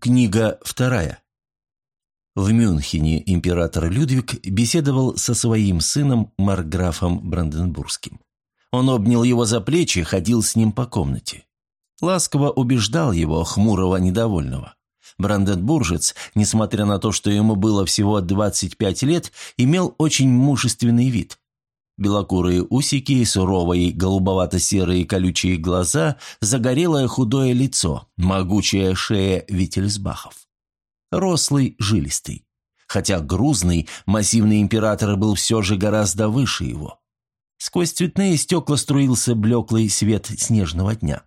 Книга вторая. В Мюнхене император Людвиг беседовал со своим сыном Марграфом Бранденбургским. Он обнял его за плечи, ходил с ним по комнате. Ласково убеждал его, хмурого недовольного. Бранденбуржец, несмотря на то, что ему было всего 25 лет, имел очень мужественный вид. Белокурые усики, суровые голубовато-серые колючие глаза, загорелое худое лицо, могучая шея Виттельсбахов. Рослый, жилистый. Хотя грузный, массивный император был все же гораздо выше его. Сквозь цветные стекла струился блеклый свет снежного дня.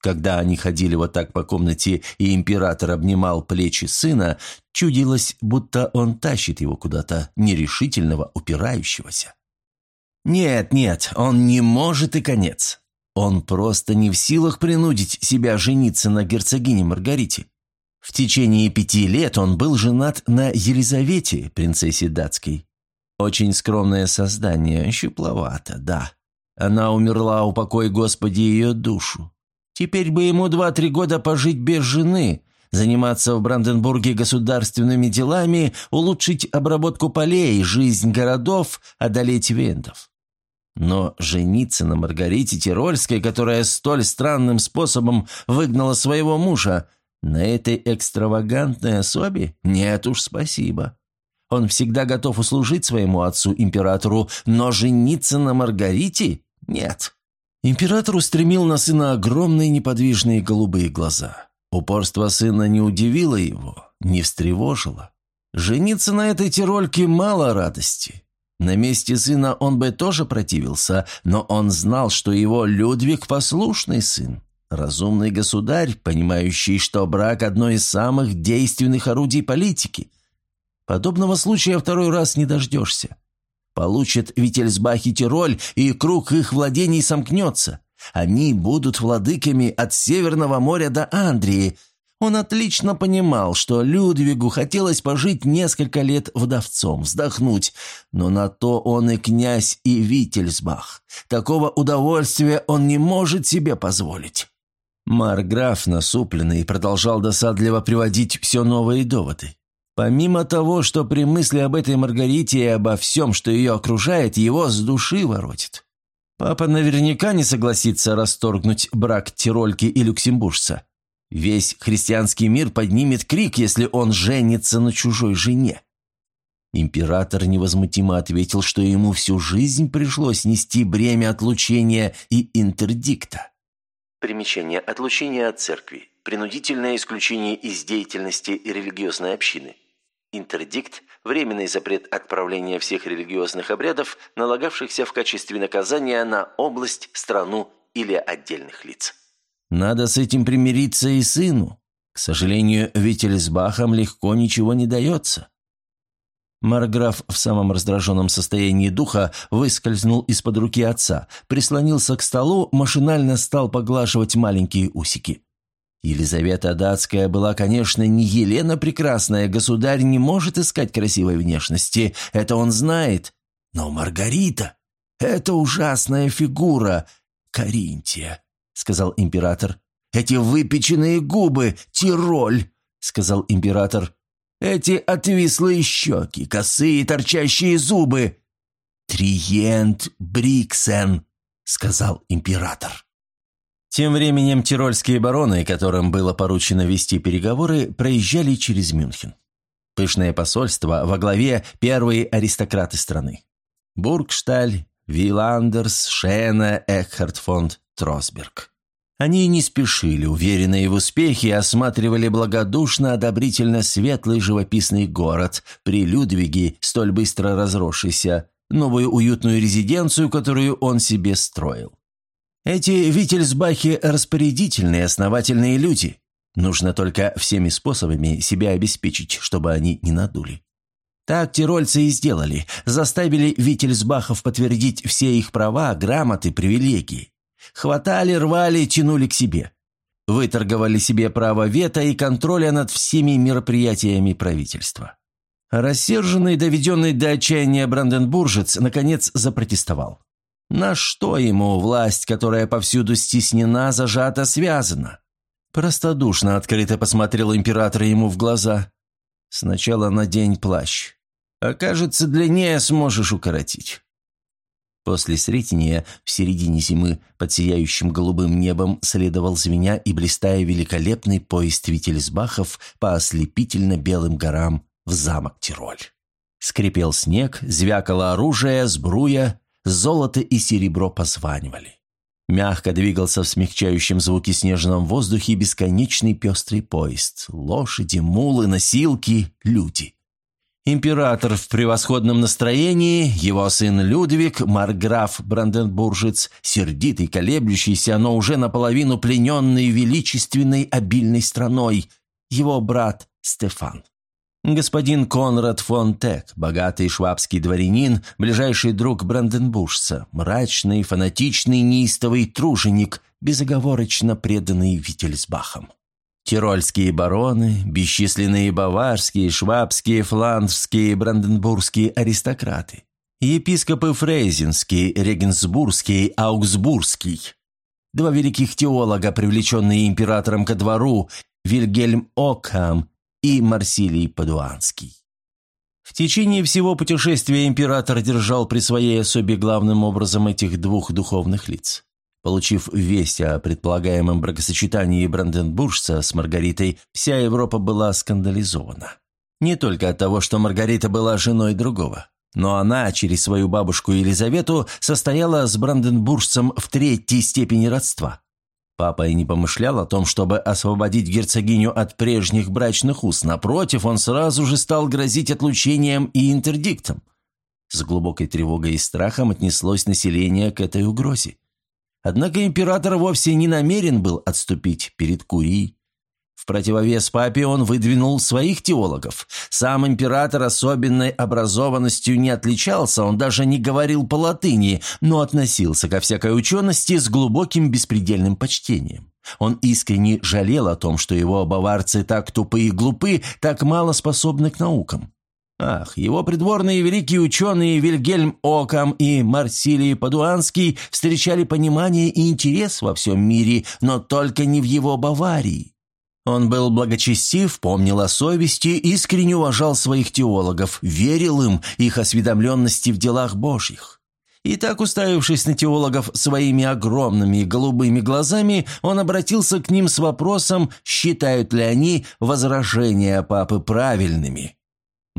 Когда они ходили вот так по комнате, и император обнимал плечи сына, чудилось, будто он тащит его куда-то нерешительного, упирающегося. Нет, нет, он не может и конец. Он просто не в силах принудить себя жениться на герцогине Маргарите. В течение пяти лет он был женат на Елизавете, принцессе датской. Очень скромное создание, щупловато, да. Она умерла, упокой Господи ее душу. Теперь бы ему два-три года пожить без жены, заниматься в Бранденбурге государственными делами, улучшить обработку полей, жизнь городов, одолеть вендов. Но жениться на Маргарите Тирольской, которая столь странным способом выгнала своего мужа, на этой экстравагантной особе? Нет уж, спасибо. Он всегда готов услужить своему отцу-императору, но жениться на Маргарите? Нет. Император устремил на сына огромные неподвижные голубые глаза. Упорство сына не удивило его, не встревожило. Жениться на этой тирольке мало радости. На месте сына он бы тоже противился, но он знал, что его Людвиг – послушный сын, разумный государь, понимающий, что брак – одно из самых действенных орудий политики. Подобного случая второй раз не дождешься. Получат Вительсбахи Тироль, и круг их владений сомкнется. Они будут владыками от Северного моря до Андрии – он отлично понимал, что Людвигу хотелось пожить несколько лет вдовцом, вздохнуть, но на то он и князь, и Виттельсбах. Такого удовольствия он не может себе позволить. Марграф, насупленный, продолжал досадливо приводить все новые доводы. Помимо того, что при мысли об этой Маргарите и обо всем, что ее окружает, его с души воротит. Папа наверняка не согласится расторгнуть брак Тирольки и Люксембуржца. Весь христианский мир поднимет крик, если он женится на чужой жене. Император невозмутимо ответил, что ему всю жизнь пришлось нести бремя отлучения и интердикта. Примечание. Отлучение от церкви. Принудительное исключение из деятельности религиозной общины. Интердикт – временный запрет отправления всех религиозных обрядов, налагавшихся в качестве наказания на область, страну или отдельных лиц. Надо с этим примириться и сыну. К сожалению, Виттельсбахам легко ничего не дается. Марграф в самом раздраженном состоянии духа выскользнул из-под руки отца, прислонился к столу, машинально стал поглаживать маленькие усики. Елизавета Датская была, конечно, не Елена Прекрасная, государь не может искать красивой внешности, это он знает. Но Маргарита — это ужасная фигура, Каринтия сказал император. «Эти выпеченные губы, Тироль!» — сказал император. «Эти отвислые щеки, косые торчащие зубы!» «Триент Бриксен!» — сказал император. Тем временем тирольские бароны, которым было поручено вести переговоры, проезжали через Мюнхен. Пышное посольство во главе первые аристократы страны. Бургшталь, Виландерс, Шена, Экхард фон Тросберг. Они не спешили, уверенные в успехе, осматривали благодушно, одобрительно светлый живописный город при Людвиге, столь быстро разросшийся, новую уютную резиденцию, которую он себе строил. Эти Виттельсбахи – распорядительные, основательные люди. Нужно только всеми способами себя обеспечить, чтобы они не надули. Так тирольцы и сделали, заставили Виттельсбахов подтвердить все их права, грамоты, привилегии. Хватали, рвали, тянули к себе. Выторговали себе право вето и контроля над всеми мероприятиями правительства. Рассерженный, доведенный до отчаяния Бранденбуржец, наконец запротестовал. На что ему власть, которая повсюду стеснена, зажата, связана? Простодушно открыто посмотрел император ему в глаза. «Сначала надень плащ. Окажется, длиннее сможешь укоротить». После сретения в середине зимы под сияющим голубым небом следовал звеня и блистая великолепный поезд Вительсбахов по ослепительно белым горам в замок Тироль. Скрипел снег, звякало оружие, сбруя, золото и серебро позванивали. Мягко двигался в смягчающем звуке снежном воздухе бесконечный пестрый поезд. Лошади, мулы, носилки, люди. Император в превосходном настроении, его сын Людвиг, марграф Бранденбуржец, сердитый, колеблющийся, но уже наполовину плененный величественной обильной страной, его брат Стефан. Господин Конрад фон Тек, богатый швабский дворянин, ближайший друг Бранденбуржца, мрачный, фанатичный, неистовый труженик, безоговорочно преданный Виттельсбахам. Тирольские бароны, бесчисленные баварские, швабские, фландрские, бранденбургские аристократы. Епископы Фрейзенский, Регенсбургский, Аугсбургский. Два великих теолога, привлеченные императором ко двору, Вильгельм Окхам и Марсилий Падуанский. В течение всего путешествия император держал при своей особе главным образом этих двух духовных лиц. Получив весть о предполагаемом бракосочетании Бранденбуржца с Маргаритой, вся Европа была скандализована. Не только от того, что Маргарита была женой другого, но она через свою бабушку Елизавету состояла с Бранденбуржцем в третьей степени родства. Папа и не помышлял о том, чтобы освободить герцогиню от прежних брачных уз. Напротив, он сразу же стал грозить отлучением и интердиктом. С глубокой тревогой и страхом отнеслось население к этой угрозе. Однако император вовсе не намерен был отступить перед Курией. В противовес папе он выдвинул своих теологов. Сам император особенной образованностью не отличался, он даже не говорил по-латыни, но относился ко всякой учености с глубоким беспредельным почтением. Он искренне жалел о том, что его баварцы так тупы и глупы, так мало способны к наукам. Ах, его придворные великие ученые Вильгельм Окам и Марсилий Падуанский встречали понимание и интерес во всем мире, но только не в его Баварии. Он был благочестив, помнил о совести, искренне уважал своих теологов, верил им, их осведомленности в делах Божьих. И так, уставившись на теологов своими огромными голубыми глазами, он обратился к ним с вопросом, считают ли они возражения папы правильными.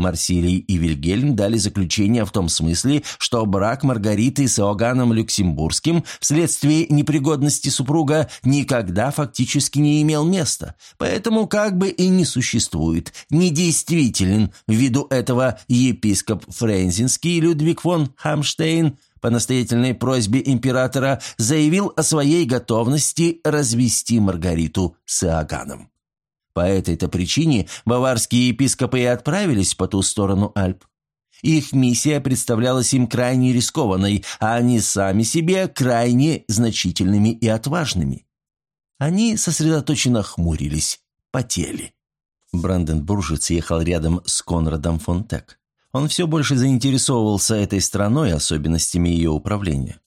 Марсилий и Вильгельм дали заключение в том смысле, что брак Маргариты с Иоганном Люксембургским вследствие непригодности супруга никогда фактически не имел места, поэтому как бы и не существует, недействителен ввиду этого епископ Френзинский Людвиг фон Хамштейн по настоятельной просьбе императора заявил о своей готовности развести Маргариту с Иоганном. По этой-то причине баварские епископы и отправились по ту сторону Альп. Их миссия представлялась им крайне рискованной, а они сами себе крайне значительными и отважными. Они сосредоточенно хмурились, потели. Бранденбуржец ехал рядом с Конрадом фон Тек. Он все больше заинтересовывался этой страной, особенностями ее управления.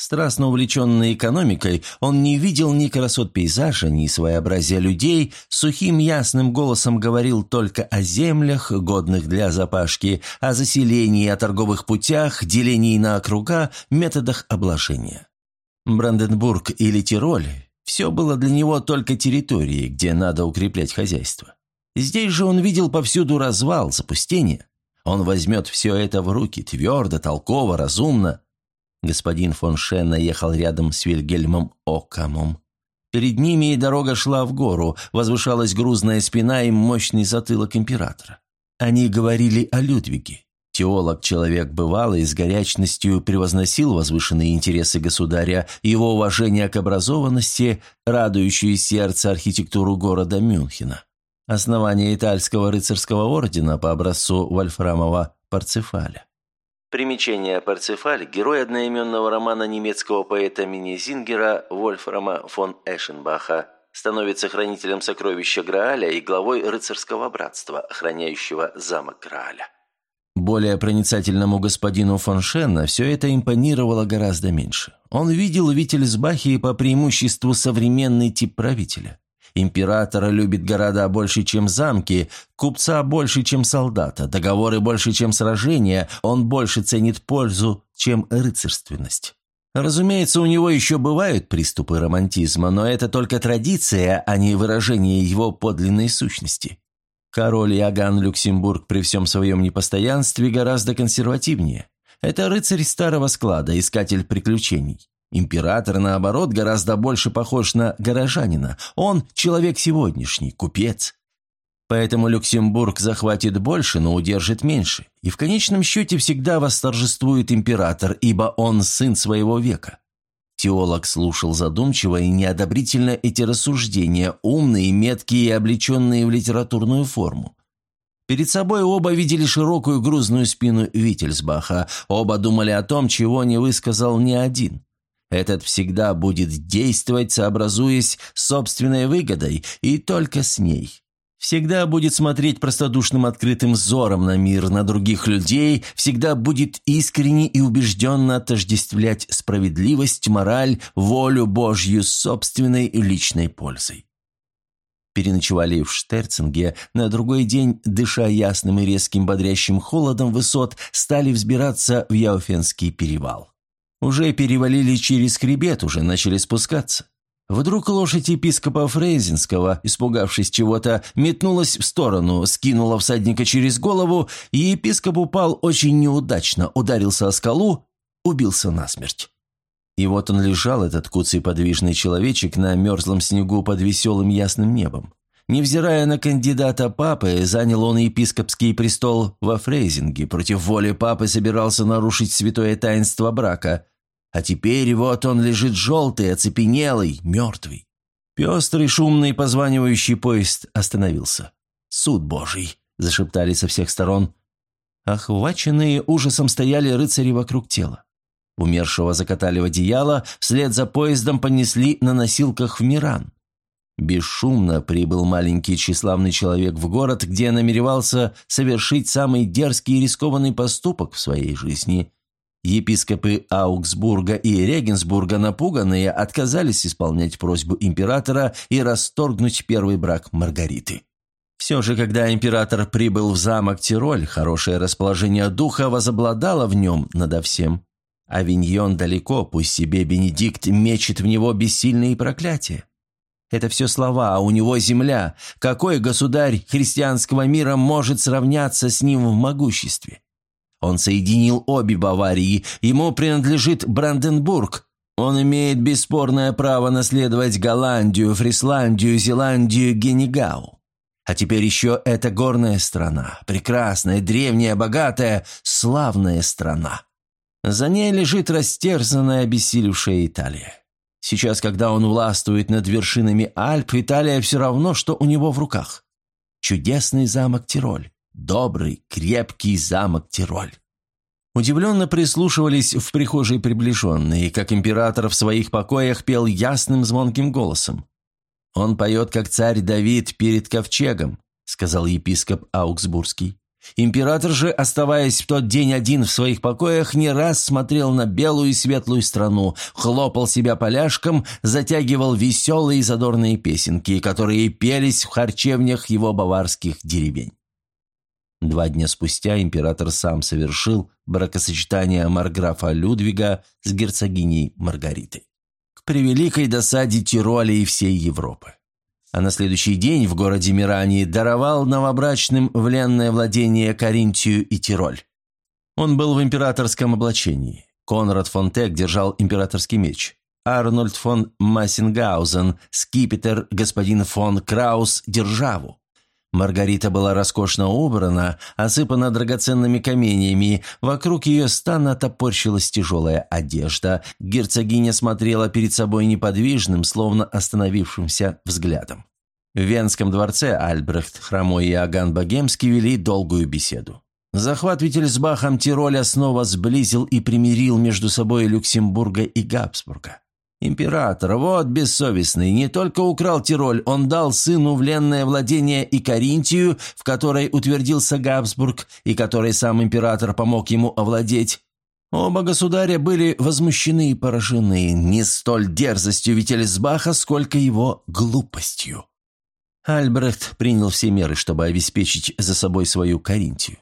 Страстно увлеченный экономикой, он не видел ни красот пейзажа, ни своеобразия людей, сухим ясным голосом говорил только о землях, годных для запашки, о заселении, о торговых путях, делении на округа, методах обложения. Бранденбург или Тироль – все было для него только территорией, где надо укреплять хозяйство. Здесь же он видел повсюду развал, запустение. Он возьмет все это в руки, твердо, толково, разумно – Господин фон Шенна ехал рядом с Вильгельмом Окамом. Перед ними и дорога шла в гору, возвышалась грузная спина и мощный затылок императора. Они говорили о Людвиге. Теолог, человек бывалый, с горячностью превозносил возвышенные интересы государя, его уважение к образованности, радующую сердце архитектуру города Мюнхена. Основание итальского рыцарского ордена по образцу Вольфрамова Парцефаля. Примечание Парцефаль – герой одноименного романа немецкого поэта Минезингера Вольфрама фон Эшенбаха, становится хранителем сокровища Грааля и главой рыцарского братства, охраняющего замок Грааля. Более проницательному господину фон Шенна все это импонировало гораздо меньше. Он видел в Виттельсбахе по преимуществу современный тип правителя. Императора любит города больше, чем замки, купца больше, чем солдата, договоры больше, чем сражения, он больше ценит пользу, чем рыцарственность. Разумеется, у него еще бывают приступы романтизма, но это только традиция, а не выражение его подлинной сущности. Король Иоганн Люксембург при всем своем непостоянстве гораздо консервативнее. Это рыцарь старого склада, искатель приключений. Император, наоборот, гораздо больше похож на горожанина. Он человек сегодняшний, купец. Поэтому Люксембург захватит больше, но удержит меньше. И в конечном счете всегда восторжествует император, ибо он сын своего века. Теолог слушал задумчиво и неодобрительно эти рассуждения, умные, меткие и облеченные в литературную форму. Перед собой оба видели широкую грузную спину Виттельсбаха, оба думали о том, чего не высказал ни один. Этот всегда будет действовать, сообразуясь с собственной выгодой, и только с ней. Всегда будет смотреть простодушным открытым взором на мир, на других людей, всегда будет искренне и убежденно отождествлять справедливость, мораль, волю Божью с собственной и личной пользой. Переночевали в Штерцинге, на другой день, дыша ясным и резким бодрящим холодом высот, стали взбираться в Яуфенский перевал. Уже перевалили через хребет, уже начали спускаться. Вдруг лошадь епископа Фрейзинского, испугавшись чего-то, метнулась в сторону, скинула всадника через голову, и епископ упал очень неудачно, ударился о скалу, убился насмерть. И вот он лежал, этот куцый подвижный человечек, на мерзлом снегу под веселым ясным небом. Невзирая на кандидата папы, занял он епископский престол во Фрейзинге, против воли папы собирался нарушить святое таинство брака – а теперь вот он лежит желтый, оцепенелый, мертвый. Пестрый, шумный, позванивающий поезд остановился. «Суд Божий!» – зашептали со всех сторон. Охваченные ужасом стояли рыцари вокруг тела. Умершего закатали в одеяло, вслед за поездом понесли на носилках в Миран. Бесшумно прибыл маленький тщеславный человек в город, где намеревался совершить самый дерзкий и рискованный поступок в своей жизни Епископы Аугсбурга и Регенсбурга, напуганные, отказались исполнять просьбу императора и расторгнуть первый брак Маргариты. Все же, когда император прибыл в замок Тироль, хорошее расположение духа возобладало в нем надо всем. Авиньон далеко, пусть себе Бенедикт мечет в него бессильные проклятия. Это все слова, а у него земля. Какой государь христианского мира может сравняться с ним в могуществе? Он соединил обе Баварии, ему принадлежит Бранденбург. Он имеет бесспорное право наследовать Голландию, Фрисландию, Зеландию, Генегау. А теперь еще эта горная страна, прекрасная, древняя, богатая, славная страна. За ней лежит растерзанная, обессилевшая Италия. Сейчас, когда он властвует над вершинами Альп, Италия все равно, что у него в руках. Чудесный замок Тироль. Добрый, крепкий замок Тироль. Удивленно прислушивались в прихожей приближенные, как император в своих покоях пел ясным звонким голосом. «Он поет, как царь Давид перед ковчегом», — сказал епископ Аугсбургский. Император же, оставаясь в тот день один в своих покоях, не раз смотрел на белую и светлую страну, хлопал себя поляшком, затягивал веселые и задорные песенки, которые пелись в харчевнях его баварских деревень. Два дня спустя император сам совершил бракосочетание марграфа Людвига с герцогиней Маргаритой. К превеликой досаде Тироля и всей Европы. А на следующий день в городе Мирании даровал новобрачным вленное владение Каринтию и Тироль. Он был в императорском облачении. Конрад фон Тек держал императорский меч. Арнольд фон Массенгаузен, скипетр господин фон Краус – державу. Маргарита была роскошно убрана, осыпана драгоценными каменьями, вокруг ее стана топорщилась тяжелая одежда. Герцогиня смотрела перед собой неподвижным, словно остановившимся взглядом. В Венском дворце Альбрехт, Хромой и Аган Богемский вели долгую беседу. Захват Вительсбахом Тироля снова сблизил и примирил между собой Люксембурга и Габсбурга. Император, вот бессовестный, не только украл Тироль, он дал сыну вленное владение и Каринтию, в которой утвердился Габсбург, и которой сам император помог ему овладеть. Оба государя были возмущены и поражены не столь дерзостью Вительсбаха, сколько его глупостью. Альбрехт принял все меры, чтобы обеспечить за собой свою Каринтию.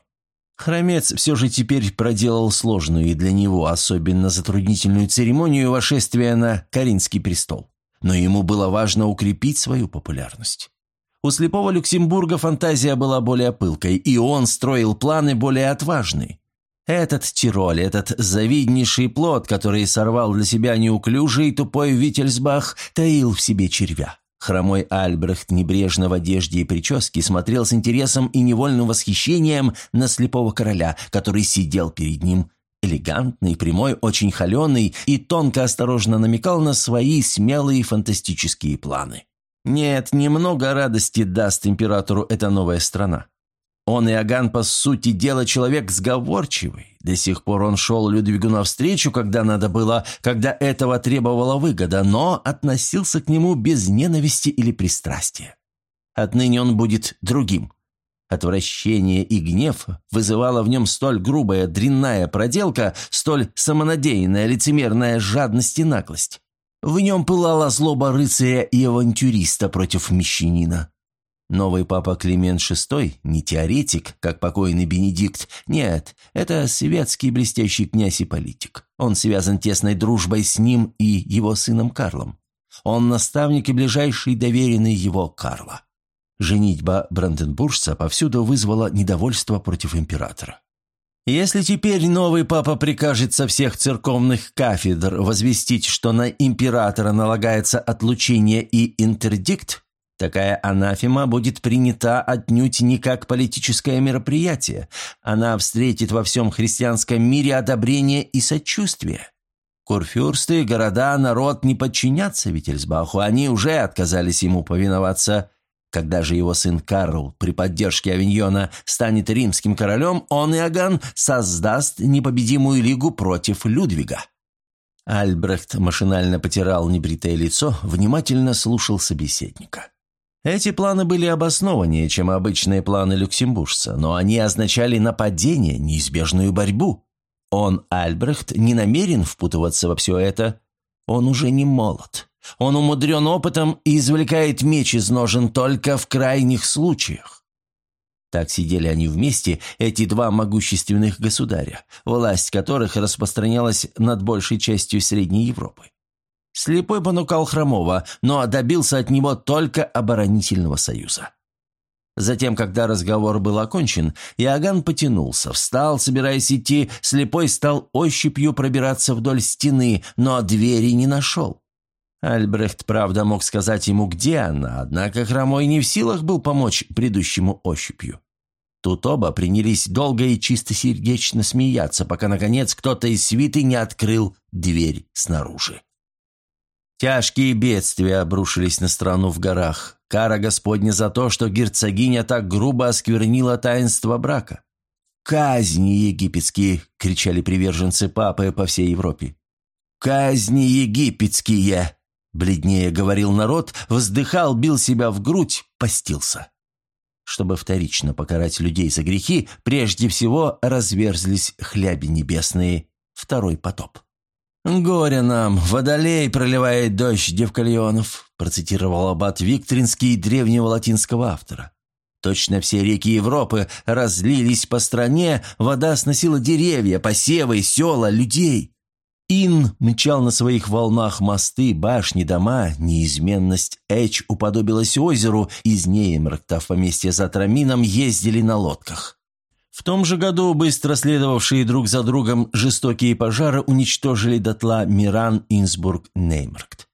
Хромец все же теперь проделал сложную и для него особенно затруднительную церемонию вошествия на Каринский престол. Но ему было важно укрепить свою популярность. У слепого Люксембурга фантазия была более пылкой, и он строил планы более отважные. Этот Тироль, этот завиднейший плод, который сорвал для себя неуклюжий тупой Виттельсбах, таил в себе червя. Хромой Альбрехт небрежно в одежде и прическе смотрел с интересом и невольным восхищением на слепого короля, который сидел перед ним, элегантный, прямой, очень холеный и тонко осторожно намекал на свои смелые фантастические планы. Нет, немного радости даст императору эта новая страна. Он, Иоганн, по сути дела, человек сговорчивый. До сих пор он шел Людвигу навстречу, когда надо было, когда этого требовала выгода, но относился к нему без ненависти или пристрастия. Отныне он будет другим. Отвращение и гнев вызывала в нем столь грубая дрянная проделка, столь самонадеянная лицемерная жадность и наглость. В нем пылала злоба рыцаря и авантюриста против мещанина. Новый папа Климент VI не теоретик, как покойный Бенедикт. Нет, это светский блестящий князь и политик. Он связан тесной дружбой с ним и его сыном Карлом. Он наставник и ближайший доверенный его Карла. Женитьба бранденбуржца повсюду вызвала недовольство против императора. Если теперь новый папа прикажет со всех церковных кафедр возвестить, что на императора налагается отлучение и интердикт, Такая анафема будет принята отнюдь не как политическое мероприятие. Она встретит во всем христианском мире одобрение и сочувствие. Курфюрсты, города, народ не подчинятся Виттельсбаху, они уже отказались ему повиноваться. Когда же его сын Карл при поддержке Авиньона станет римским королем, он, Иоганн, создаст непобедимую лигу против Людвига. Альбрехт машинально потирал небритое лицо, внимательно слушал собеседника. Эти планы были обоснованнее, чем обычные планы люксембуржца, но они означали нападение, неизбежную борьбу. Он, Альбрехт, не намерен впутываться во все это. Он уже не молод. Он умудрен опытом и извлекает меч из ножен только в крайних случаях. Так сидели они вместе, эти два могущественных государя, власть которых распространялась над большей частью Средней Европы. Слепой понукал Хромова, но добился от него только оборонительного союза. Затем, когда разговор был окончен, Иоганн потянулся, встал, собираясь идти, слепой стал ощупью пробираться вдоль стены, но двери не нашел. Альбрехт, правда, мог сказать ему, где она, однако Хромой не в силах был помочь предыдущему ощупью. Тут оба принялись долго и чистосердечно смеяться, пока, наконец, кто-то из свиты не открыл дверь снаружи. Тяжкие бедствия обрушились на страну в горах. Кара Господня за то, что герцогиня так грубо осквернила таинство брака. «Казни египетские!» — кричали приверженцы папы по всей Европе. «Казни египетские!» — бледнее говорил народ, вздыхал, бил себя в грудь, постился. Чтобы вторично покарать людей за грехи, прежде всего разверзлись хляби небесные, второй потоп. «Горе нам, водолей проливает дождь девкальонов», процитировал аббат Викторинский древнего латинского автора. Точно все реки Европы разлились по стране, вода сносила деревья, посевы, села, людей. Ин мчал на своих волнах мосты, башни, дома, неизменность Эч уподобилась озеру, из Неймракта в поместье за Трамином ездили на лодках. В том же году быстро следовавшие друг за другом жестокие пожары уничтожили дотла Миран, Инсбург, Неймаркт.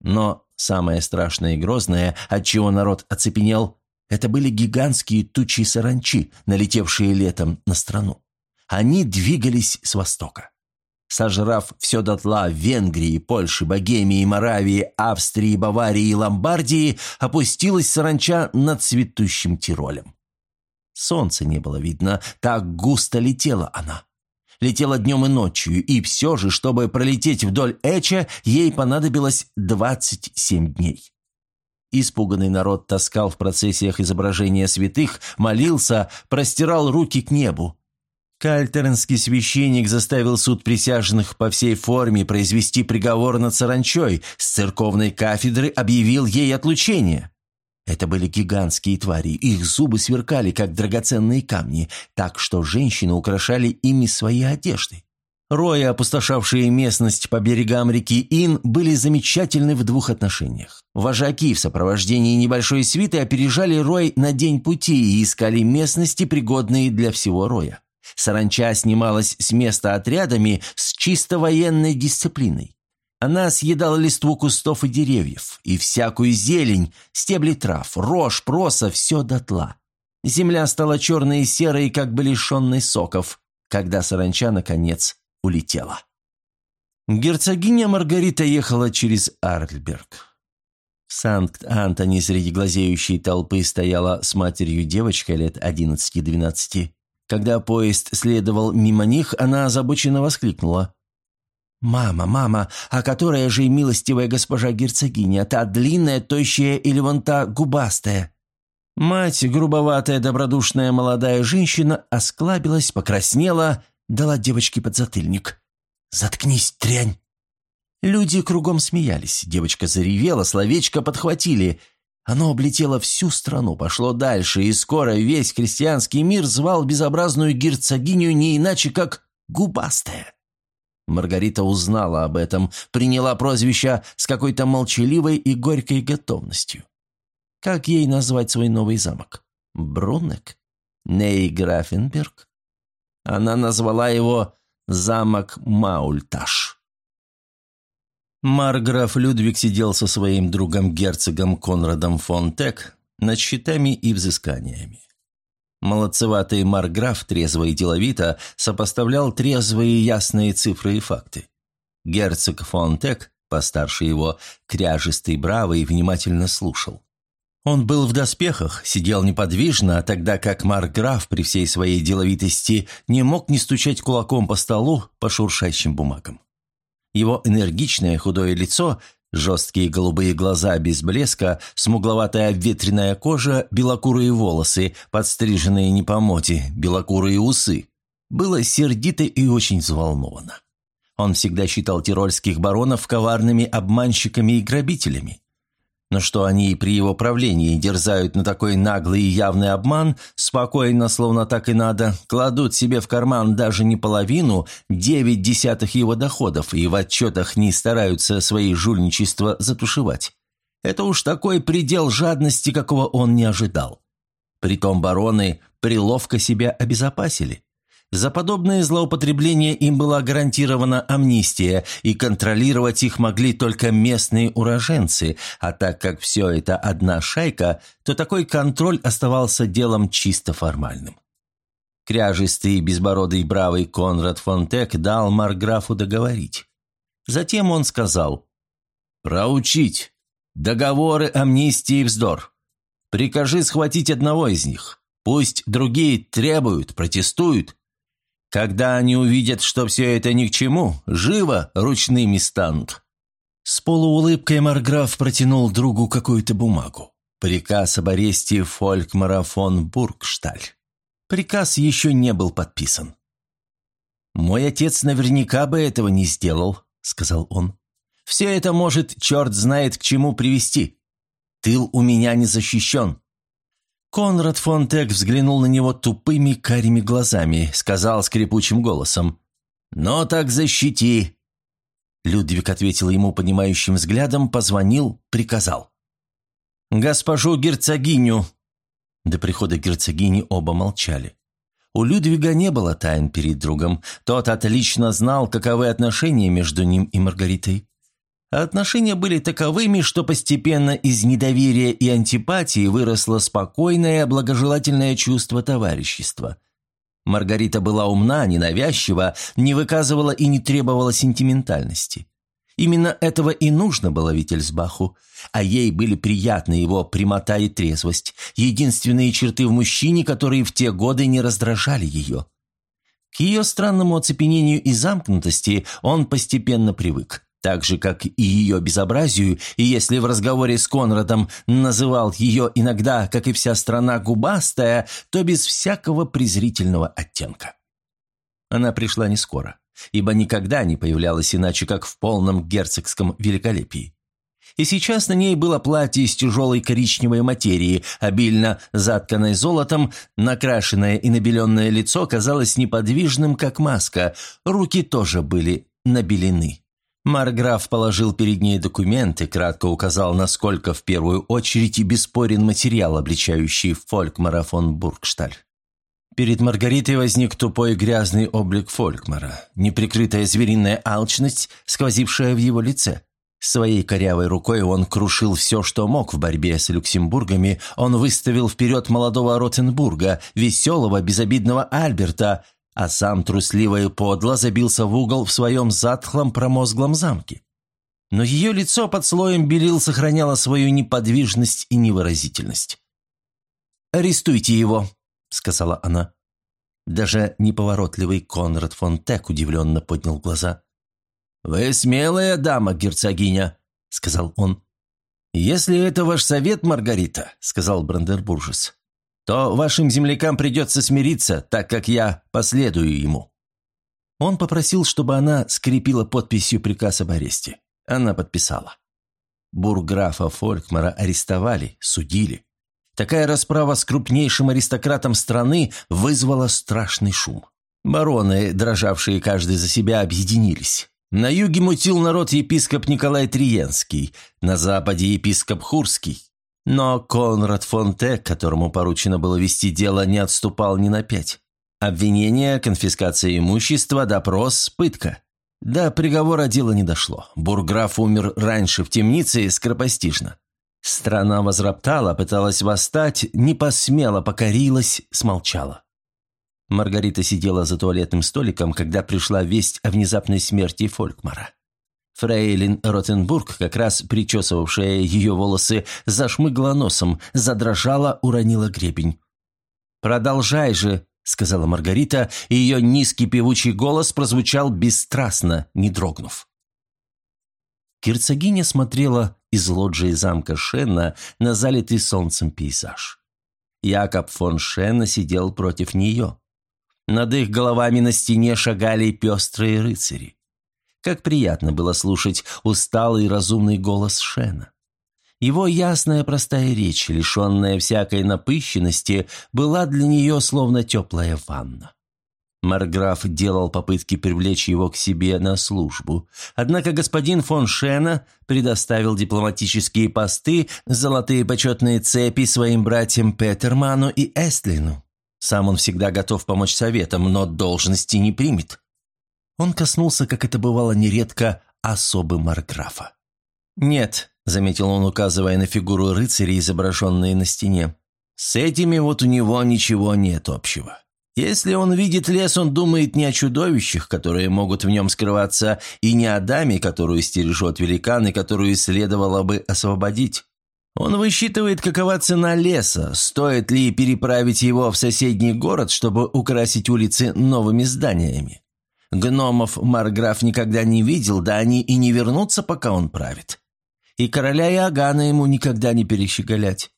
Но самое страшное и грозное, от чего народ оцепенел, это были гигантские тучи саранчи, налетевшие летом на страну. Они двигались с востока. Сожрав все дотла Венгрии, Польши, Богемии, Моравии, Австрии, Баварии и Ломбардии, опустилась саранча над цветущим Тиролем. Солнца не было видно, так густо летела она. Летела днем и ночью, и все же, чтобы пролететь вдоль Эча, ей понадобилось 27 дней. Испуганный народ таскал в процессиях изображения святых, молился, простирал руки к небу. Кальтернский священник заставил суд присяжных по всей форме произвести приговор над саранчой, с церковной кафедры объявил ей отлучение. Это были гигантские твари, их зубы сверкали, как драгоценные камни, так что женщины украшали ими свои одежды. Рои, опустошавшие местность по берегам реки Ин, были замечательны в двух отношениях. Вожаки в сопровождении небольшой свиты опережали Рой на день пути и искали местности, пригодные для всего Роя. Саранча снималась с места отрядами с чисто военной дисциплиной. Она съедала листву кустов и деревьев, и всякую зелень, стебли трав, рожь, проса, все дотла. Земля стала черной и серой, как бы лишенной соков, когда саранча, наконец, улетела. Герцогиня Маргарита ехала через Арльберг. В Санкт-Антони среди глазеющей толпы стояла с матерью девочка лет 11-12. Когда поезд следовал мимо них, она озабоченно воскликнула. «Мама, мама, а которая же милостивая госпожа герцогиня? Та длинная, тощая или вон та губастая?» Мать, грубоватая, добродушная молодая женщина, осклабилась, покраснела, дала девочке подзатыльник. «Заткнись, трянь!» Люди кругом смеялись, девочка заревела, словечко подхватили. Оно облетело всю страну, пошло дальше, и скоро весь крестьянский мир звал безобразную герцогиню не иначе, как «губастая». Маргарита узнала об этом, приняла прозвище с какой-то молчаливой и горькой готовностью. Как ей назвать свой новый замок? Брунек? Нейграфенберг? Она назвала его «Замок Маульташ». Марграф Людвиг сидел со своим другом-герцогом Конрадом фон Тек над счетами и взысканиями. Молодцеватый Марграф трезво и деловито сопоставлял трезвые ясные цифры и факты. Герцог фон Тек, постарше его, кряжистый, бравый, внимательно слушал. Он был в доспехах, сидел неподвижно, тогда как Марграф при всей своей деловитости не мог не стучать кулаком по столу по шуршащим бумагам. Его энергичное худое лицо Жесткие голубые глаза без блеска, смугловатая ветреная кожа, белокурые волосы, подстриженные не по моде, белокурые усы. Было сердито и очень взволновано. Он всегда считал тирольских баронов коварными обманщиками и грабителями. Но что они и при его правлении дерзают на такой наглый и явный обман, спокойно, словно так и надо, кладут себе в карман даже не половину, девять десятых его доходов и в отчетах не стараются свои жульничества затушевать. Это уж такой предел жадности, какого он не ожидал. Притом бароны приловко себя обезопасили. За подобные злоупотребления им была гарантирована амнистия, и контролировать их могли только местные уроженцы, а так как все это одна шайка, то такой контроль оставался делом чисто формальным. Кряжистый, безбородый, бравый Конрад фон Тек дал Марграфу договорить. Затем он сказал «Проучить. Договоры, амнистии, вздор. Прикажи схватить одного из них. Пусть другие требуют, протестуют, когда они увидят, что все это ни к чему, живо ручными станут». С полуулыбкой Марграф протянул другу какую-то бумагу. Приказ об аресте Фолькмара фон Бургшталь. Приказ еще не был подписан. «Мой отец наверняка бы этого не сделал», — сказал он. «Все это может, черт знает, к чему привести. Тыл у меня не защищен. Конрад фон Тек взглянул на него тупыми карими глазами, сказал скрипучим голосом. «Но так защити!» Людвиг ответил ему понимающим взглядом, позвонил, приказал. «Госпожу герцогиню!» До прихода герцогини оба молчали. У Людвига не было тайн перед другом. Тот отлично знал, каковы отношения между ним и Маргаритой. Отношения были таковыми, что постепенно из недоверия и антипатии выросло спокойное, благожелательное чувство товарищества. Маргарита была умна, ненавязчива, не выказывала и не требовала сентиментальности. Именно этого и нужно было Виттельсбаху, а ей были приятны его прямота и трезвость, единственные черты в мужчине, которые в те годы не раздражали ее. К ее странному оцепенению и замкнутости он постепенно привык так же, как и ее безобразию, и если в разговоре с Конрадом называл ее иногда, как и вся страна, губастая, то без всякого презрительного оттенка. Она пришла не скоро, ибо никогда не появлялась иначе, как в полном герцогском великолепии. И сейчас на ней было платье из тяжелой коричневой материи, обильно затканное золотом, накрашенное и набеленное лицо казалось неподвижным, как маска, руки тоже были набелены. Марграф положил перед ней документы, кратко указал, насколько в первую очередь и бесспорен материал, обличающий фолькмара фон Бургшталь. Перед Маргаритой возник тупой грязный облик Фолькмара, неприкрытая звериная алчность, сквозившая в его лице. Своей корявой рукой он крушил все, что мог в борьбе с Люксембургами, он выставил вперед молодого Ротенбурга, веселого, безобидного Альберта – а сам трусливо и подло забился в угол в своем затхлом промозглом замке. Но ее лицо под слоем белил сохраняло свою неподвижность и невыразительность. «Арестуйте его», — сказала она. Даже неповоротливый Конрад фон Тек удивленно поднял глаза. «Вы смелая дама, герцогиня», — сказал он. «Если это ваш совет, Маргарита», — сказал Брандербуржес, то вашим землякам придется смириться, так как я последую ему». Он попросил, чтобы она скрепила подписью приказ об аресте. Она подписала. Бурграфа Фолькмара арестовали, судили. Такая расправа с крупнейшим аристократом страны вызвала страшный шум. Бароны, дрожавшие каждый за себя, объединились. На юге мутил народ епископ Николай Триенский, на западе епископ Хурский, но Конрад фон Тек, которому поручено было вести дело, не отступал ни на пять. Обвинение, конфискация имущества, допрос, пытка. До приговора дело не дошло. Бурграф умер раньше в темнице скоропостижно. Страна возроптала, пыталась восстать, не посмела, покорилась, смолчала. Маргарита сидела за туалетным столиком, когда пришла весть о внезапной смерти Фолькмара. Фрейлин Ротенбург, как раз причесывавшая ее волосы, зашмыгла носом, задрожала, уронила гребень. «Продолжай же», — сказала Маргарита, и ее низкий певучий голос прозвучал бесстрастно, не дрогнув. Герцогиня смотрела из лоджии замка Шенна на залитый солнцем пейзаж. Якоб фон Шенна сидел против нее. Над их головами на стене шагали пестрые рыцари. Как приятно было слушать усталый и разумный голос Шена. Его ясная простая речь, лишенная всякой напыщенности, была для нее словно теплая ванна. Марграф делал попытки привлечь его к себе на службу. Однако господин фон Шена предоставил дипломатические посты, золотые почетные цепи своим братьям Петерману и Эстлину. Сам он всегда готов помочь советам, но должности не примет. Он коснулся, как это бывало нередко, особы Марграфа. «Нет», — заметил он, указывая на фигуру рыцаря, изображенные на стене, «с этими вот у него ничего нет общего. Если он видит лес, он думает не о чудовищах, которые могут в нем скрываться, и не о даме, которую стережет великан и которую следовало бы освободить. Он высчитывает, какова цена леса, стоит ли переправить его в соседний город, чтобы украсить улицы новыми зданиями. Гномов Марграф никогда не видел, да они и не вернутся, пока он правит. И короля Иоганна ему никогда не перещеголять.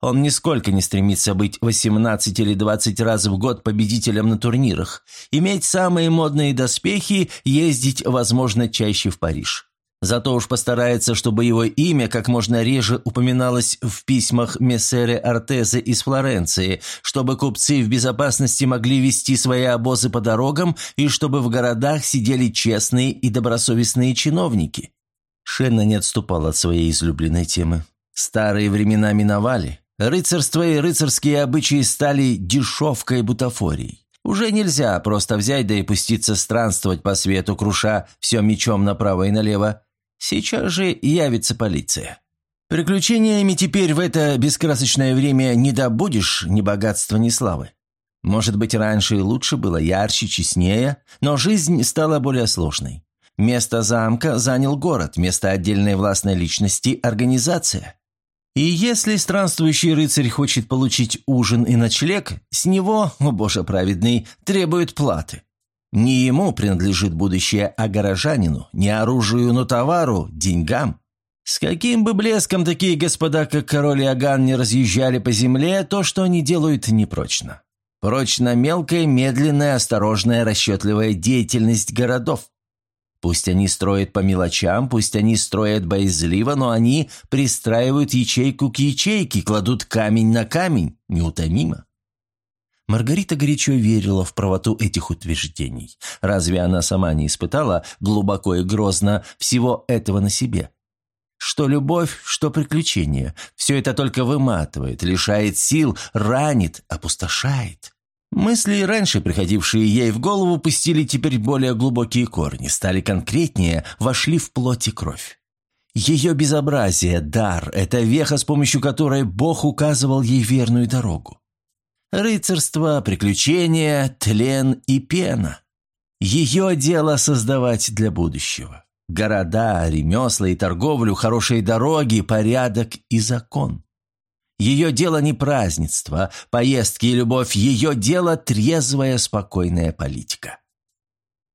Он нисколько не стремится быть 18 или 20 раз в год победителем на турнирах, иметь самые модные доспехи, ездить, возможно, чаще в Париж. Зато уж постарается, чтобы его имя как можно реже упоминалось в письмах мессеры Артезе из Флоренции, чтобы купцы в безопасности могли вести свои обозы по дорогам и чтобы в городах сидели честные и добросовестные чиновники. Шенна не отступал от своей излюбленной темы. Старые времена миновали. Рыцарство и рыцарские обычаи стали дешевкой бутафорией. Уже нельзя просто взять да и пуститься странствовать по свету, круша все мечом направо и налево. Сейчас же явится полиция. Приключениями теперь в это бескрасочное время не добудешь ни богатства, ни славы. Может быть, раньше и лучше было, ярче, честнее, но жизнь стала более сложной. Место замка занял город, место отдельной властной личности – организация. И если странствующий рыцарь хочет получить ужин и ночлег, с него, о боже праведный, требует платы. Не ему принадлежит будущее, а горожанину, не оружию, но товару, деньгам. С каким бы блеском такие господа, как король Иоганн, не разъезжали по земле, то, что они делают, непрочно. Прочно мелкая, медленная, осторожная, расчетливая деятельность городов. Пусть они строят по мелочам, пусть они строят боязливо, но они пристраивают ячейку к ячейке, кладут камень на камень, неутомимо. Маргарита горячо верила в правоту этих утверждений. Разве она сама не испытала глубоко и грозно всего этого на себе? Что любовь, что приключения – все это только выматывает, лишает сил, ранит, опустошает. Мысли, раньше приходившие ей в голову, пустили теперь более глубокие корни, стали конкретнее, вошли в плоть и кровь. Ее безобразие, дар – это веха, с помощью которой Бог указывал ей верную дорогу. Рыцарство, приключения, тлен и пена. Ее дело создавать для будущего. Города, ремесла и торговлю, хорошие дороги, порядок и закон. Ее дело не празднество, поездки и любовь, ее дело трезвая, спокойная политика.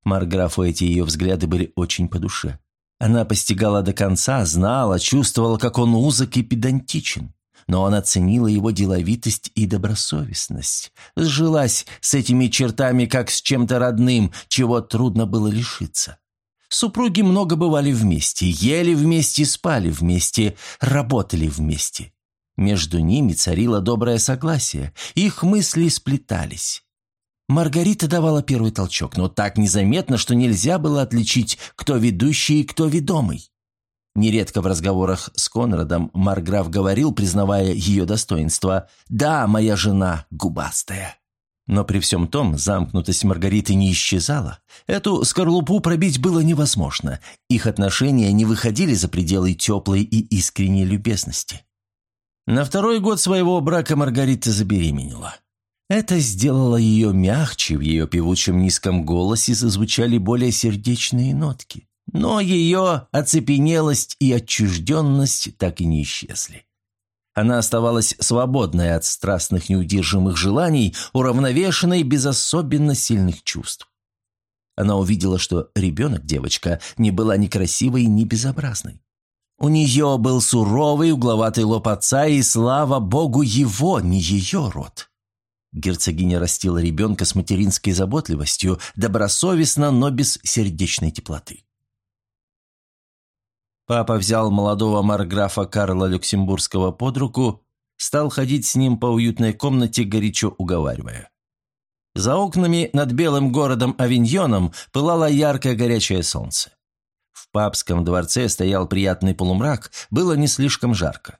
Марграфу эти ее взгляды были очень по душе. Она постигала до конца, знала, чувствовала, как он узок и педантичен. Но она ценила его деловитость и добросовестность. Сжилась с этими чертами, как с чем-то родным, чего трудно было лишиться. Супруги много бывали вместе, ели вместе, спали вместе, работали вместе. Между ними царило доброе согласие, их мысли сплетались. Маргарита давала первый толчок, но так незаметно, что нельзя было отличить, кто ведущий и кто ведомый. Нередко в разговорах с Конрадом Марграф говорил, признавая ее достоинство, «Да, моя жена губастая». Но при всем том замкнутость Маргариты не исчезала. Эту скорлупу пробить было невозможно. Их отношения не выходили за пределы теплой и искренней любезности. На второй год своего брака Маргарита забеременела. Это сделало ее мягче, в ее певучем низком голосе зазвучали более сердечные нотки. Но ее оцепенелость и отчужденность так и не исчезли. Она оставалась свободной от страстных неудержимых желаний, уравновешенной без особенно сильных чувств. Она увидела, что ребенок-девочка не была ни красивой, ни безобразной. У нее был суровый угловатый лоб отца, и, слава богу, его, не ее род. Герцогиня растила ребенка с материнской заботливостью, добросовестно, но без сердечной теплоты. Папа взял молодого марграфа Карла Люксембургского под руку, стал ходить с ним по уютной комнате, горячо уговаривая. За окнами над белым городом Авиньоном пылало яркое горячее солнце. В папском дворце стоял приятный полумрак, было не слишком жарко.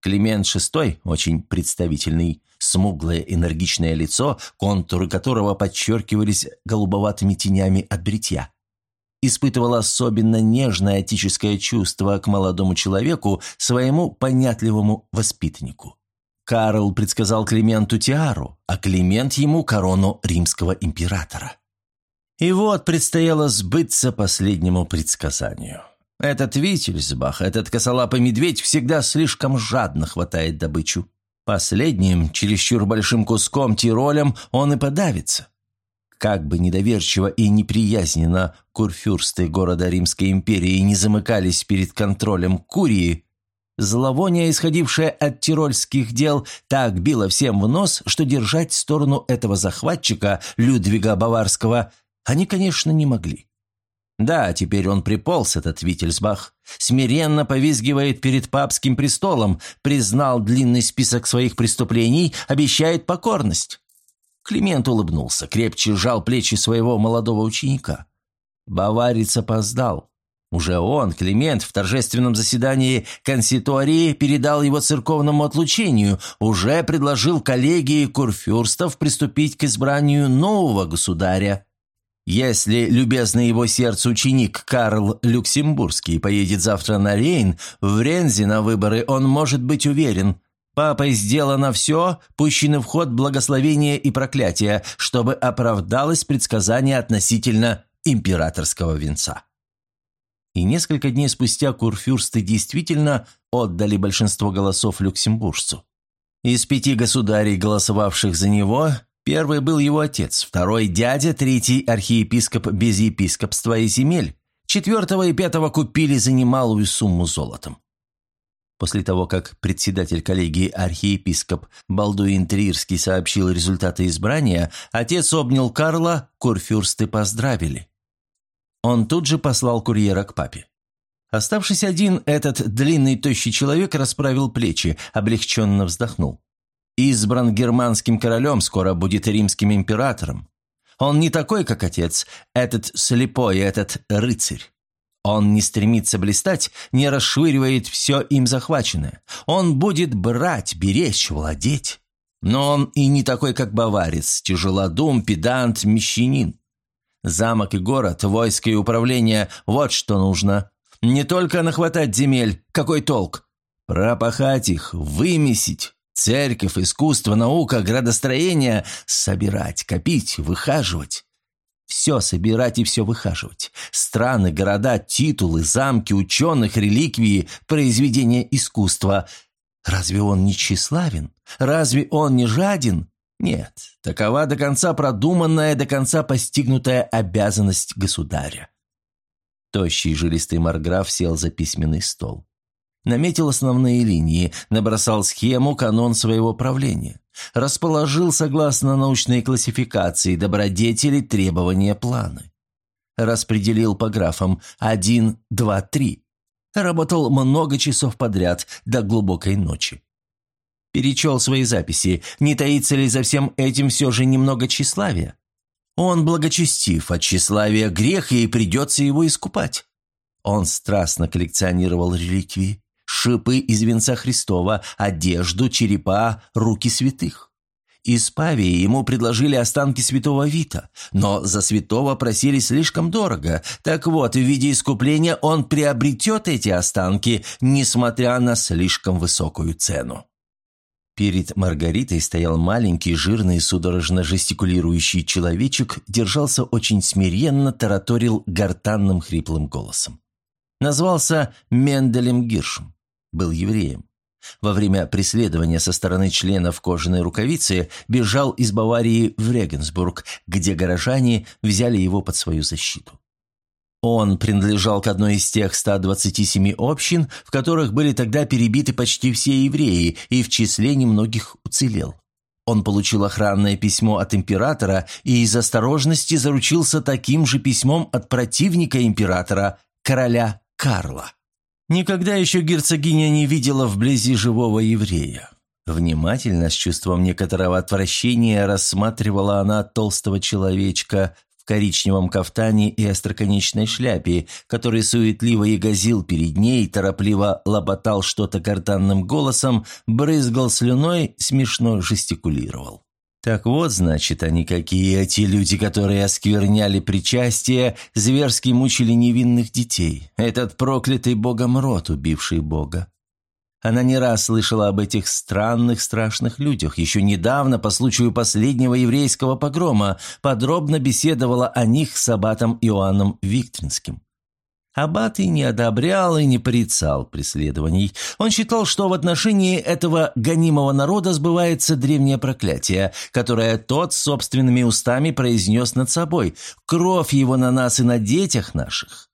Климент VI, очень представительный, смуглое энергичное лицо, контуры которого подчеркивались голубоватыми тенями от бритья. Испытывал особенно нежное отеческое чувство к молодому человеку, своему понятливому воспитаннику. Карл предсказал Клименту тиару, а Климент ему корону римского императора. И вот предстояло сбыться последнему предсказанию. Этот Вительсбах, этот косолапый медведь всегда слишком жадно хватает добычу. Последним, чересчур большим куском Тиролем, он и подавится. Как бы недоверчиво и неприязненно курфюрсты города Римской империи не замыкались перед контролем Курии, зловоние, исходившее от тирольских дел, так било всем в нос, что держать сторону этого захватчика, Людвига Баварского, они, конечно, не могли. Да, теперь он приполз, этот Вительсбах, смиренно повизгивает перед папским престолом, признал длинный список своих преступлений, обещает покорность. Климент улыбнулся, крепче сжал плечи своего молодого ученика. Баварец опоздал. Уже он, Климент, в торжественном заседании конситории передал его церковному отлучению, уже предложил коллегии курфюрстов приступить к избранию нового государя. Если любезный его сердце ученик Карл Люксембургский поедет завтра на Рейн, в Рензе на выборы, он может быть уверен. Папой сделано все, пущены в ход благословения и проклятия, чтобы оправдалось предсказание относительно императорского венца. И несколько дней спустя курфюрсты действительно отдали большинство голосов люксембуржцу. Из пяти государей, голосовавших за него, Первый был его отец, второй – дядя, третий – архиепископ без епископства и земель. Четвертого и пятого купили за немалую сумму золотом. После того, как председатель коллегии архиепископ Балдуин Трирский сообщил результаты избрания, отец обнял Карла, курфюрсты поздравили. Он тут же послал курьера к папе. Оставшись один, этот длинный тощий человек расправил плечи, облегченно вздохнул. Избран германским королем, скоро будет римским императором. Он не такой, как отец, этот слепой, этот рыцарь. Он не стремится блистать, не расшвыривает все им захваченное. Он будет брать, беречь, владеть. Но он и не такой, как баварец, тяжелодум, педант, мещанин. Замок и город, войско и управление – вот что нужно. Не только нахватать земель, какой толк? Пропахать их, вымесить. Церковь, искусство, наука, градостроение – собирать, копить, выхаживать. Все собирать и все выхаживать. Страны, города, титулы, замки, ученых, реликвии, произведения искусства. Разве он не тщеславен? Разве он не жаден? Нет, такова до конца продуманная, до конца постигнутая обязанность государя. Тощий жилистый марграф сел за письменный стол. Наметил основные линии, набросал схему, канон своего правления. Расположил, согласно научной классификации, добродетели, требования, планы. Распределил по графам 1, 2, 3. Работал много часов подряд, до глубокой ночи. Перечел свои записи, не таится ли за всем этим все же немного тщеславия? Он благочестив, от тщеславия грех, и придется его искупать. Он страстно коллекционировал реликвии, шипы из венца Христова, одежду, черепа, руки святых. Из Павии ему предложили останки святого Вита, но за святого просили слишком дорого. Так вот, в виде искупления он приобретет эти останки, несмотря на слишком высокую цену. Перед Маргаритой стоял маленький, жирный, судорожно жестикулирующий человечек, держался очень смиренно, тараторил гортанным хриплым голосом. Назвался Менделем Гиршем. Был евреем. Во время преследования со стороны членов кожаной рукавицы бежал из Баварии в Регенсбург, где горожане взяли его под свою защиту. Он принадлежал к одной из тех 127 общин, в которых были тогда перебиты почти все евреи, и в числе немногих уцелел. Он получил охранное письмо от императора и из осторожности заручился таким же письмом от противника императора, короля Карла. Никогда еще герцогиня не видела вблизи живого еврея. Внимательно, с чувством некоторого отвращения, рассматривала она толстого человечка в коричневом кафтане и остроконечной шляпе, который суетливо ягозил перед ней, торопливо лоботал что-то гортанным голосом, брызгал слюной, смешно жестикулировал. Так вот, значит, они какие, эти люди, которые оскверняли причастие, зверски мучили невинных детей. Этот проклятый богом род, убивший бога. Она не раз слышала об этих странных, страшных людях. Еще недавно, по случаю последнего еврейского погрома, подробно беседовала о них с аббатом Иоанном Виктринским. Аббат и не одобрял, и не порицал преследований. Он считал, что в отношении этого гонимого народа сбывается древнее проклятие, которое тот собственными устами произнес над собой. «Кровь его на нас и на детях наших».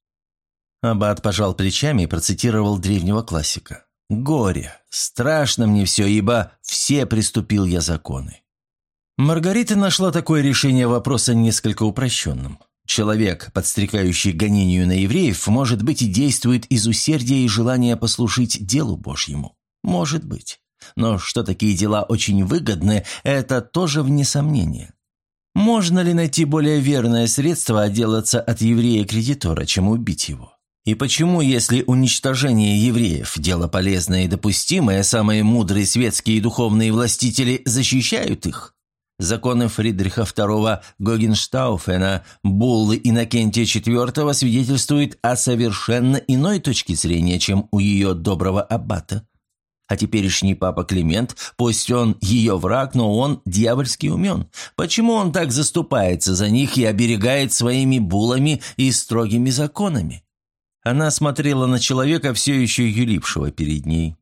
Аббат пожал плечами и процитировал древнего классика. Горе, страшно мне все, ибо все приступил я законы. Маргарита нашла такое решение вопроса несколько упрощенным. Человек, подстрекающий гонению на евреев, может быть и действует из усердия и желания послужить делу Божьему. Может быть. Но что такие дела очень выгодны, это тоже вне сомнения. Можно ли найти более верное средство отделаться от еврея-кредитора, чем убить его? И почему, если уничтожение евреев – дело полезное и допустимое, самые мудрые светские и духовные властители защищают их? Законы Фридриха II Гогенштауфена, Буллы Иннокентия IV свидетельствуют о совершенно иной точке зрения, чем у ее доброго аббата. А теперешний папа Климент, пусть он ее враг, но он дьявольски умен. Почему он так заступается за них и оберегает своими булами и строгими законами? Она смотрела на человека, все еще юлившего перед ней.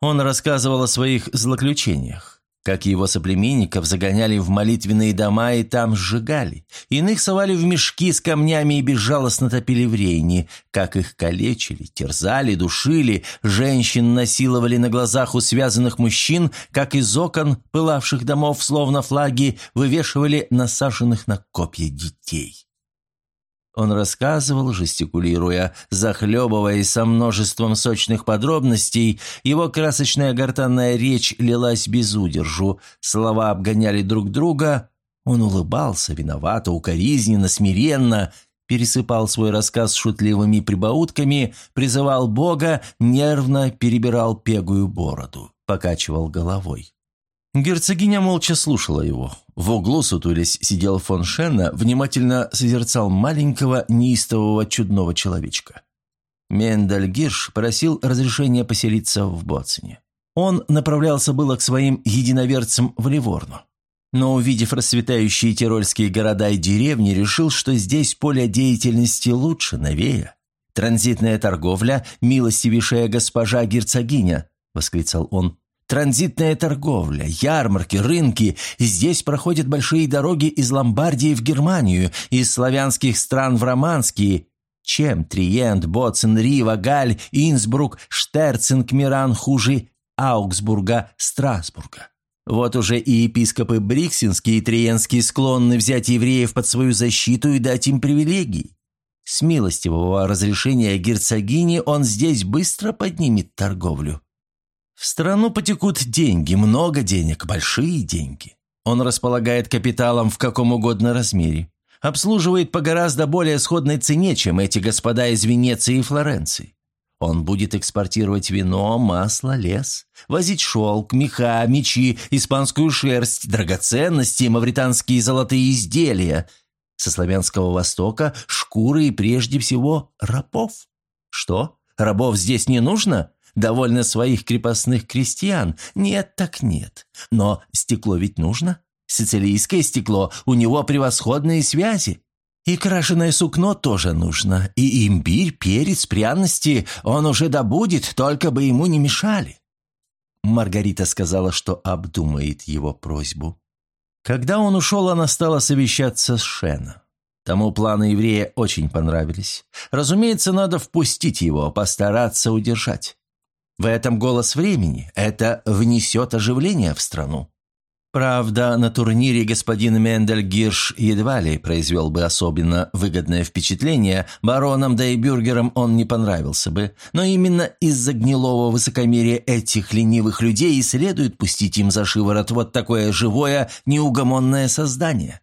Он рассказывал о своих злоключениях, как его соплеменников загоняли в молитвенные дома и там сжигали. Иных совали в мешки с камнями и безжалостно топили в рейне, как их калечили, терзали, душили, женщин насиловали на глазах у связанных мужчин, как из окон пылавших домов, словно флаги, вывешивали насаженных на копья детей. Он рассказывал, жестикулируя, захлебываясь со множеством сочных подробностей, его красочная гортанная речь лилась без удержу, слова обгоняли друг друга, он улыбался, виновато, укоризненно, смиренно, пересыпал свой рассказ шутливыми прибаутками, призывал Бога, нервно перебирал пегую бороду, покачивал головой. Герцогиня молча слушала его. В углу, сутулясь, сидел фон Шенна, внимательно созерцал маленького, неистового, чудного человечка. Мендель Гирш просил разрешения поселиться в Боцине. Он направлялся было к своим единоверцам в Ливорну. Но, увидев расцветающие тирольские города и деревни, решил, что здесь поле деятельности лучше, новее. «Транзитная торговля, милостивейшая госпожа герцогиня!» – восклицал он. Транзитная торговля, ярмарки, рынки. Здесь проходят большие дороги из Ломбардии в Германию, из славянских стран в романские. Чем Триент, Боцен, Рива, Галь, Инсбрук, Штерцинг, Миран хуже Аугсбурга, Страсбурга? Вот уже и епископы Бриксинские и Триенские склонны взять евреев под свою защиту и дать им привилегии. С милостивого разрешения герцогини он здесь быстро поднимет торговлю. В страну потекут деньги, много денег, большие деньги. Он располагает капиталом в каком угодно размере. Обслуживает по гораздо более сходной цене, чем эти господа из Венеции и Флоренции. Он будет экспортировать вино, масло, лес, возить шелк, меха, мечи, испанскую шерсть, драгоценности, мавританские золотые изделия. Со славянского востока шкуры и прежде всего рабов. Что, рабов здесь не нужно? Довольно своих крепостных крестьян. Нет так нет. Но стекло ведь нужно. Сицилийское стекло, у него превосходные связи. И крашеное сукно тоже нужно. И имбирь, перец, пряности он уже добудет, только бы ему не мешали. Маргарита сказала, что обдумает его просьбу. Когда он ушел, она стала совещаться с Шена. Тому планы еврея очень понравились. Разумеется, надо впустить его, постараться удержать. В этом голос времени. Это внесет оживление в страну. Правда, на турнире господин Мендель Гирш едва ли произвел бы особенно выгодное впечатление, баронам да и бюргерам он не понравился бы, но именно из-за гнилого высокомерия этих ленивых людей и следует пустить им за шиворот вот такое живое, неугомонное создание.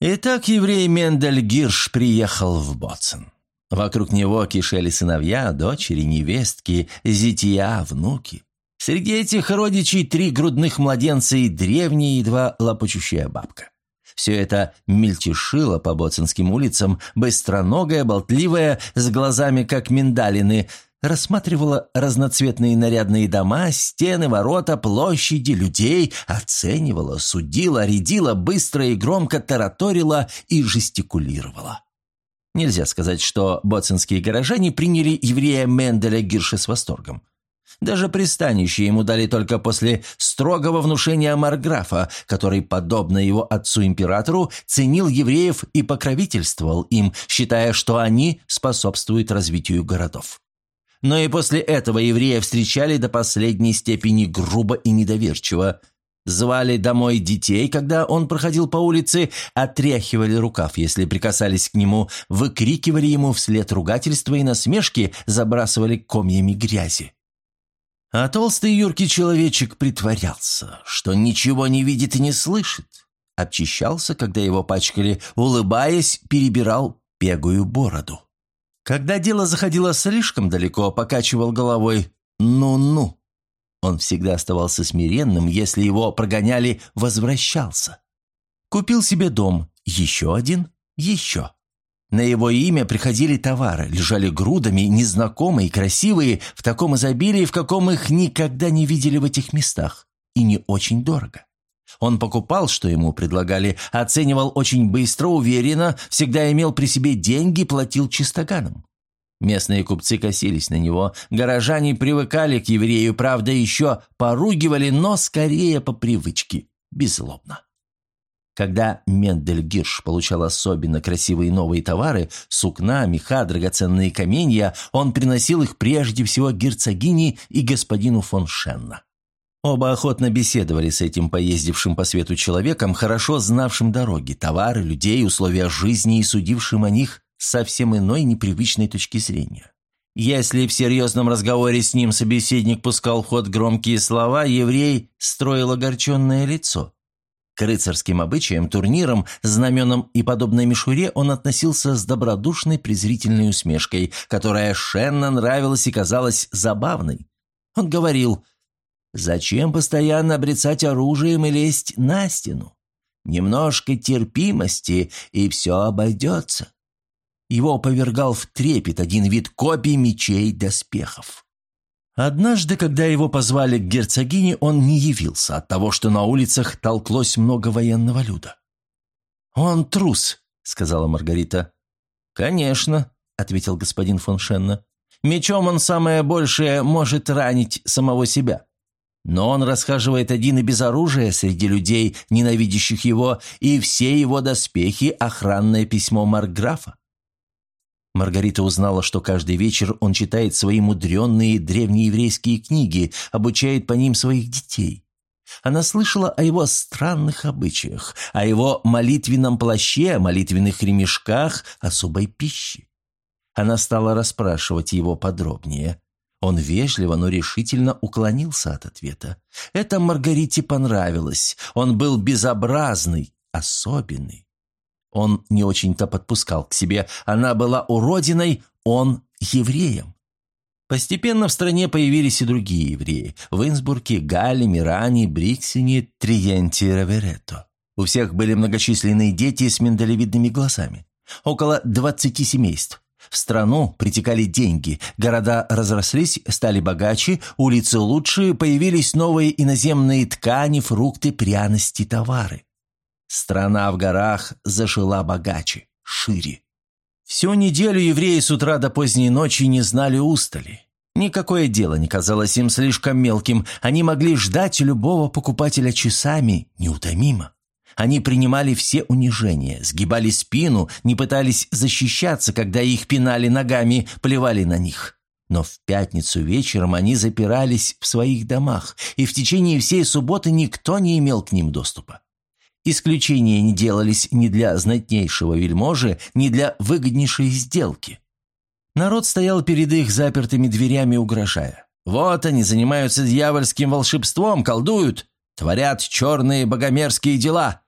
Итак, еврей Мендель Гирш приехал в Боцен. Вокруг него кишели сыновья, дочери, невестки, зятья, внуки. Среди этих родичей три грудных младенца и древняя, едва лопочущая бабка. Все это мельтешило по боцинским улицам, быстроногая, болтливая, с глазами как миндалины, рассматривала разноцветные нарядные дома, стены, ворота, площади, людей, оценивала, судила, рядила, быстро и громко тараторила и жестикулировала. Нельзя сказать, что боцинские горожане приняли еврея Менделя Гирша с восторгом. Даже пристанище ему дали только после строгого внушения Марграфа, который, подобно его отцу-императору, ценил евреев и покровительствовал им, считая, что они способствуют развитию городов. Но и после этого еврея встречали до последней степени грубо и недоверчиво – Звали домой детей, когда он проходил по улице, отряхивали рукав, если прикасались к нему, выкрикивали ему вслед ругательства и насмешки, забрасывали комьями грязи. А толстый юркий человечек притворялся, что ничего не видит и не слышит. Обчищался, когда его пачкали, улыбаясь, перебирал пегую бороду. Когда дело заходило слишком далеко, покачивал головой «ну-ну». Он всегда оставался смиренным, если его прогоняли, возвращался. Купил себе дом, еще один, еще. На его имя приходили товары, лежали грудами, незнакомые, красивые, в таком изобилии, в каком их никогда не видели в этих местах, и не очень дорого. Он покупал, что ему предлагали, оценивал очень быстро, уверенно, всегда имел при себе деньги, платил чистоганом. Местные купцы косились на него, горожане привыкали к еврею, правда, еще поругивали, но скорее по привычке, беззлобно. Когда Мендель Гирш получал особенно красивые новые товары, сукна, меха, драгоценные каменья, он приносил их прежде всего герцогине и господину фон Шенна. Оба охотно беседовали с этим поездившим по свету человеком, хорошо знавшим дороги, товары, людей, условия жизни и судившим о них совсем иной непривычной точки зрения. Если в серьезном разговоре с ним собеседник пускал в ход громкие слова, еврей строил огорченное лицо. К рыцарским обычаям, турнирам, знаменам и подобной мишуре он относился с добродушной презрительной усмешкой, которая Шенна нравилась и казалась забавной. Он говорил, «Зачем постоянно обрицать оружием и лезть на стену? Немножко терпимости, и все обойдется». Его повергал в трепет один вид копий мечей доспехов. Однажды, когда его позвали к герцогине, он не явился от того, что на улицах толклось много военного люда. «Он трус», — сказала Маргарита. «Конечно», — ответил господин фон Шенна. «Мечом он самое большее может ранить самого себя. Но он расхаживает один и без оружия среди людей, ненавидящих его, и все его доспехи — охранное письмо Маркграфа. Маргарита узнала, что каждый вечер он читает свои мудренные древнееврейские книги, обучает по ним своих детей. Она слышала о его странных обычаях, о его молитвенном плаще, молитвенных ремешках, особой пищи. Она стала расспрашивать его подробнее. Он вежливо, но решительно уклонился от ответа. Это Маргарите понравилось. Он был безобразный, особенный. Он не очень-то подпускал к себе. Она была уродиной, он евреем. Постепенно в стране появились и другие евреи. В Инсбурге, Галле, Миране, Бриксине, Триенте Раверетто. У всех были многочисленные дети с миндалевидными глазами. Около 20 семейств. В страну притекали деньги, города разрослись, стали богаче, улицы лучше, появились новые иноземные ткани, фрукты, пряности, товары. Страна в горах зашила богаче, шире. Всю неделю евреи с утра до поздней ночи не знали устали. Никакое дело не казалось им слишком мелким, они могли ждать любого покупателя часами неутомимо. Они принимали все унижения, сгибали спину, не пытались защищаться, когда их пинали ногами, плевали на них. Но в пятницу вечером они запирались в своих домах, и в течение всей субботы никто не имел к ним доступа. Исключения не делались ни для знатнейшего вельможи, ни для выгоднейшей сделки. Народ стоял перед их запертыми дверями, угрожая. «Вот они занимаются дьявольским волшебством, колдуют, творят черные богомерзкие дела».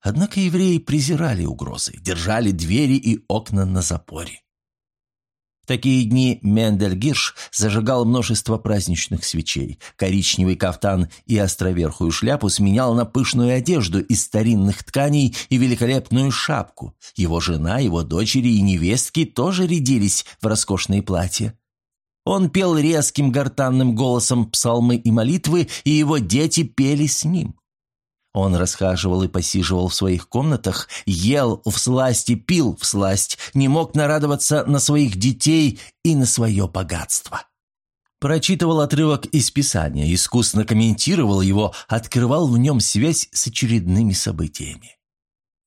Однако евреи презирали угрозы, держали двери и окна на запоре. В такие дни Мендель Гирш зажигал множество праздничных свечей. Коричневый кафтан и островерхую шляпу сменял на пышную одежду из старинных тканей и великолепную шапку. Его жена, его дочери и невестки тоже рядились в роскошные платья. Он пел резким гортанным голосом псалмы и молитвы, и его дети пели с ним. Он расхаживал и посиживал в своих комнатах, ел в сласть и пил в сласть, не мог нарадоваться на своих детей и на свое богатство. Прочитывал отрывок из Писания, искусно комментировал его, открывал в нем связь с очередными событиями.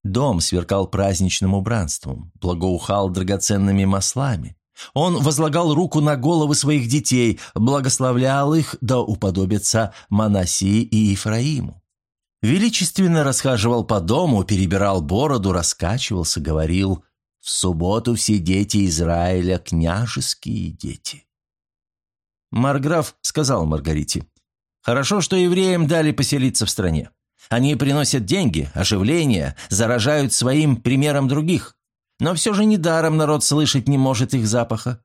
Дом сверкал праздничным убранством, благоухал драгоценными маслами. Он возлагал руку на головы своих детей, благословлял их, да уподобятся Манасии и Ефраиму. Величественно расхаживал по дому, перебирал бороду, раскачивался, говорил «В субботу все дети Израиля – княжеские дети». Марграф сказал Маргарите, «Хорошо, что евреям дали поселиться в стране. Они приносят деньги, оживление, заражают своим примером других. Но все же недаром народ слышать не может их запаха.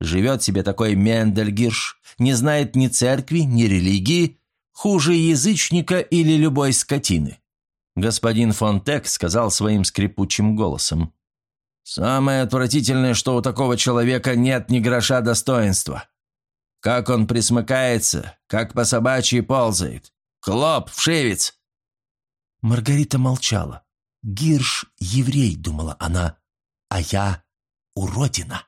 Живет себе такой Мендельгирш, не знает ни церкви, ни религии, хуже язычника или любой скотины. Господин Фонтек сказал своим скрипучим голосом. «Самое отвратительное, что у такого человека нет ни гроша достоинства. Как он присмыкается, как по собачьи ползает. Хлоп, вшивец!» Маргарита молчала. «Гирш – еврей», – думала она, – «а я – уродина».